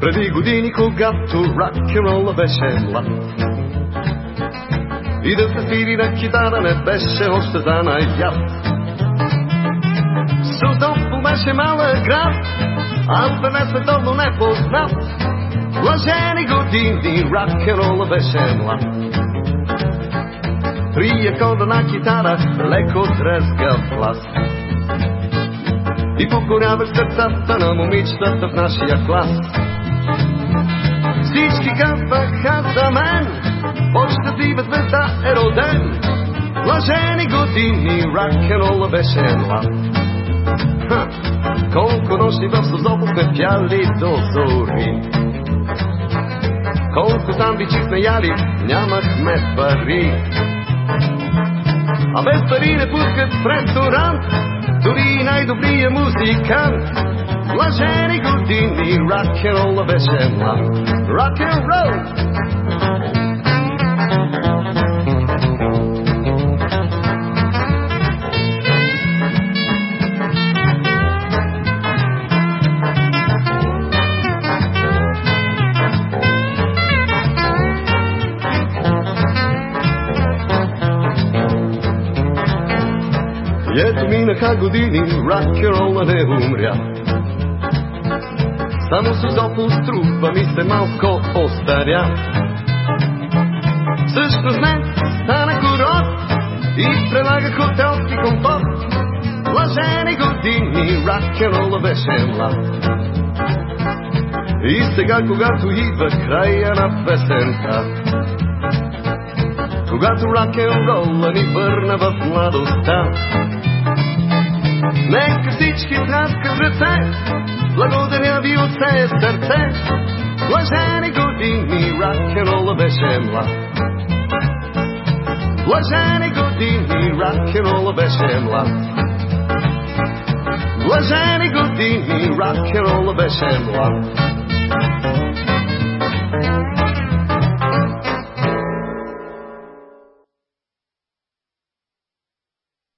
Преди години, когато рок-н-рола беше млад И да се свири на китара не беше още за наят Сузопол беше малък град, а да не световно непознат Блажени години, рок-н-рола беше млад. Три акорда на китара, леко дрезгав глас и покоряваш сърцата на момичетата в нашия клас. Всички казваха за мен, по-щастлива звезда е роден. Блажени години, рак-н-рола беше млад. Колко нощи в Созопол сме пяли до зори. Колко сандвичи сме яли, нямахме пари. А без пари не пускат в ресторант, дори най-добрия музикант. Блажени години, рок-н-рола ето минаха години, рок-н-рола не умря. Само Созопол струва ми се малко остаря. Всъщност не, стана курорт и предлага хотелски комфорт. Блажени години, рок-н-рола беше млад. И сега, когато идва края на песента, когато рок-н-рола ни върна в младостта, Нека всички траскат ръце, благодаря ви от все сърце. Блажени години, рок-н-рола беше млад. Блажени години, рок-н-рола беше млад. Блажени години, рок-н-рола беше млад.